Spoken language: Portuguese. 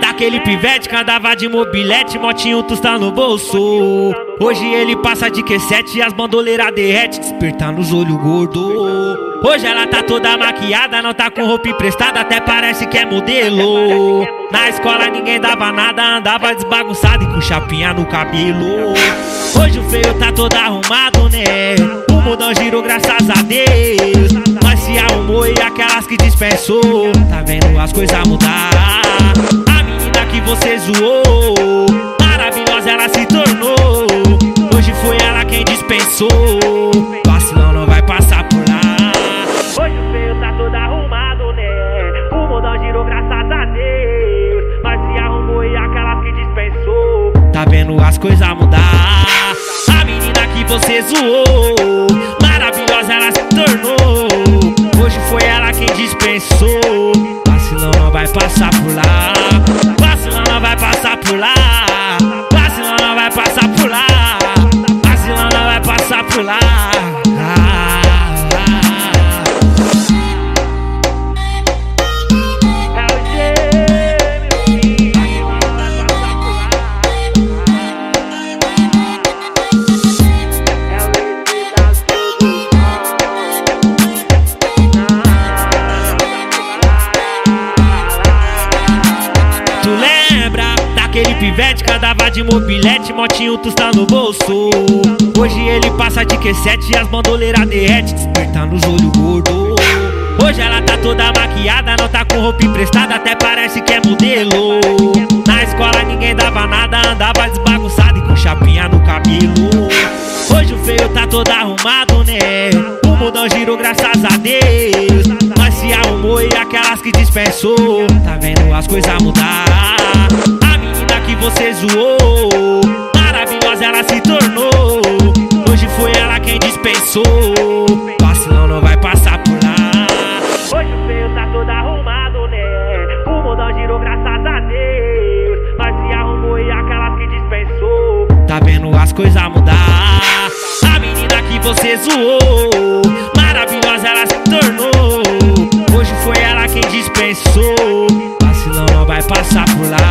Daquele pivete que andava de mobilete, motinho tusta no bolso. Hoje ele passa de Q7 e as bandoleiras derrete, despertando os olhos gordos. Hoje ela tá toda maquiada, não tá com roupa emprestada, até parece que é modelo. Na escola ninguém dava nada, andava desbagunçado e com chapinha no cabelo. Hoje o feio tá todo arrumado, né? O mundão girou graças a Deus. Mas se arrumou e aquelas que dispensou, tá vendo as coisas mudar. A menina que você zoou, maravilhosa ela se tornou. Hoje foi ela quem dispensou. Vacilão não vai passar por lá. Hoje o feio tá todo arrumado, né? O mundão girou graças a Deus. Mas se arrumou e aquelas que dispensou. Tá vendo as coisas mudar. A menina que você zoou, maravilhosa ela se tornou. Daquele pivete que andava de mobilete, motinho tusta no bolso? Hoje ele passa de Q7 e as bandoleiras derrete, despertando os olhos gordos. Hoje ela tá toda maquiada, não tá com roupa emprestada, até parece que é modelo. Na escola ninguém dava nada, andava desbagunçado e com chapinha no cabelo. Hoje o feio tá todo arrumado, né? O mundão girou graças a Deus. Mas se arrumou e aquelas que dispensou. Tá vendo as coisas mudar que você zoou. Maravilhosa ela se tornou. Hoje foi ela quem dispensou. Vacilão não vai passar por lá. Hoje o feio tá todo arrumado, né? O mundão girou graças a Deus. Mas se arrumou e aquelas que dispensou. Tá vendo as coisas mudar? A menina que você zoou. Maravilhosa ela se tornou. Hoje foi ela quem dispensou. Vacilão não vai passar por lá.